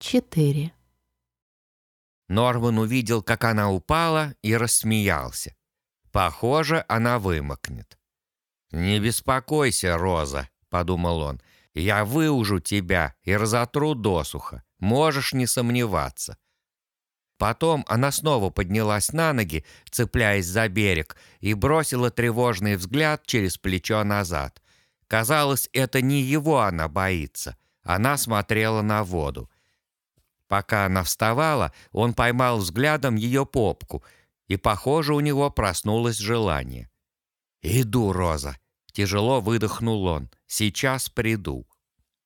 4. Норман увидел, как она упала, и рассмеялся. Похоже, она вымокнет. «Не беспокойся, Роза», — подумал он. «Я выужу тебя и разотру досуха. Можешь не сомневаться». Потом она снова поднялась на ноги, цепляясь за берег, и бросила тревожный взгляд через плечо назад. Казалось, это не его она боится. Она смотрела на воду. Пока она вставала, он поймал взглядом ее попку, и, похоже, у него проснулось желание. «Иду, Роза!» — тяжело выдохнул он. «Сейчас приду».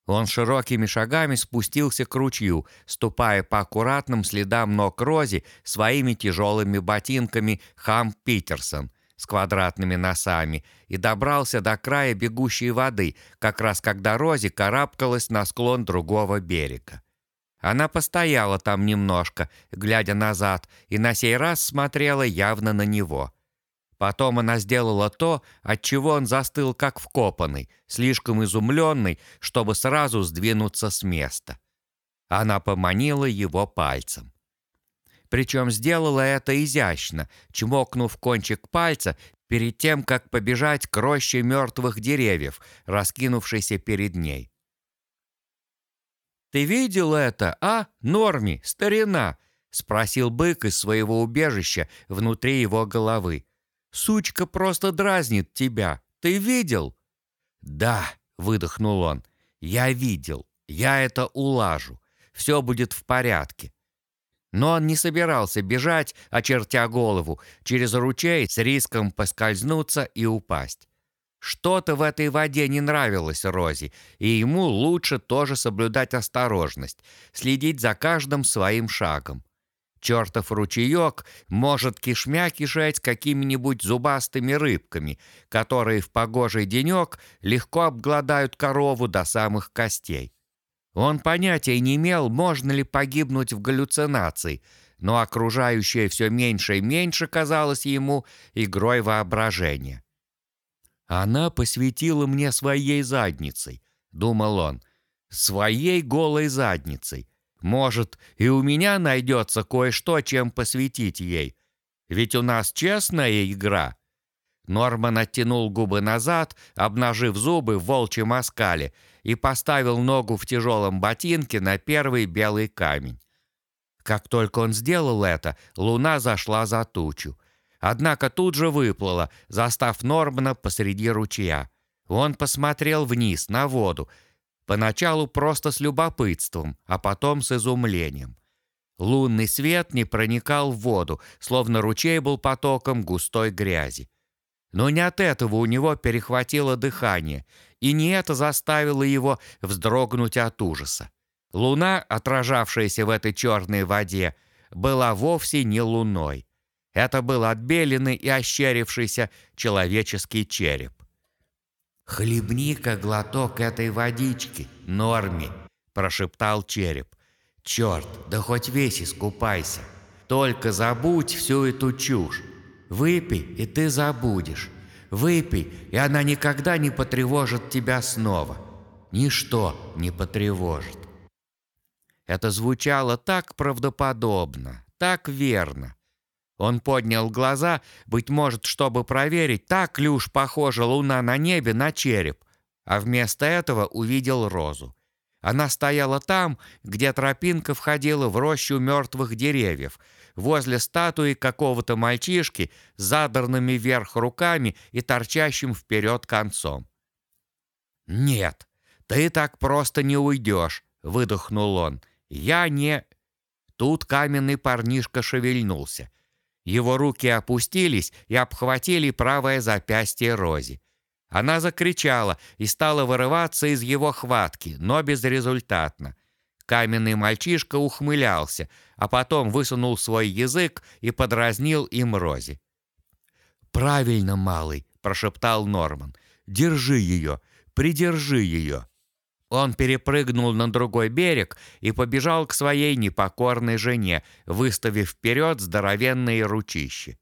Он широкими шагами спустился к ручью, ступая по аккуратным следам ног Рози своими тяжелыми ботинками «Хам Питерсон» с квадратными носами и добрался до края бегущей воды, как раз когда Рози карабкалась на склон другого берега. Она постояла там немножко, глядя назад, и на сей раз смотрела явно на него. Потом она сделала то, от чего он застыл как вкопанный, слишком изумленный, чтобы сразу сдвинуться с места. Она поманила его пальцем. Причем сделала это изящно, чмокнув кончик пальца перед тем, как побежать к роще мертвых деревьев, раскинувшейся перед ней. «Ты видел это, а, Норми, старина?» — спросил бык из своего убежища внутри его головы. «Сучка просто дразнит тебя. Ты видел?» «Да», — выдохнул он, — «я видел. Я это улажу. Все будет в порядке». Но он не собирался бежать, очертя голову, через ручей с риском поскользнуться и упасть. Что-то в этой воде не нравилось Розе, и ему лучше тоже соблюдать осторожность, следить за каждым своим шагом. Чертов ручеек может кишмя кишать какими-нибудь зубастыми рыбками, которые в погожий денек легко обгладают корову до самых костей. Он понятия не имел, можно ли погибнуть в галлюцинации, но окружающее все меньше и меньше казалось ему игрой воображения. Она посвятила мне своей задницей, думал он, своей голой задницей. Может, и у меня найдется кое-что, чем посвятить ей. Ведь у нас честная игра. Норман оттянул губы назад, обнажив зубы в волчьем оскале, и поставил ногу в тяжелом ботинке на первый белый камень. Как только он сделал это, луна зашла за тучу. Однако тут же выплыла, застав Нормана посреди ручья. Он посмотрел вниз, на воду, поначалу просто с любопытством, а потом с изумлением. Лунный свет не проникал в воду, словно ручей был потоком густой грязи. Но не от этого у него перехватило дыхание, и не это заставило его вздрогнуть от ужаса. Луна, отражавшаяся в этой черной воде, была вовсе не луной. Это был отбеленный и ощерившийся человеческий череп. «Хлебни-ка глоток этой водички, Норми!» – прошептал череп. «Черт, да хоть весь искупайся! Только забудь всю эту чушь! Выпей, и ты забудешь! Выпей, и она никогда не потревожит тебя снова! Ничто не потревожит!» Это звучало так правдоподобно, так верно. Он поднял глаза, быть может, чтобы проверить, так ли уж похожа луна на небе на череп, а вместо этого увидел розу. Она стояла там, где тропинка входила в рощу мертвых деревьев, возле статуи какого-то мальчишки с задранными вверх руками и торчащим вперед концом. «Нет, ты так просто не уйдешь», — выдохнул он. «Я не...» Тут каменный парнишка шевельнулся. Его руки опустились и обхватили правое запястье Рози. Она закричала и стала вырываться из его хватки, но безрезультатно. Каменный мальчишка ухмылялся, а потом высунул свой язык и подразнил им Рози. «Правильно, малый», — прошептал Норман. «Держи ее, придержи ее». Он перепрыгнул на другой берег и побежал к своей непокорной жене, выставив вперед здоровенные ручищи.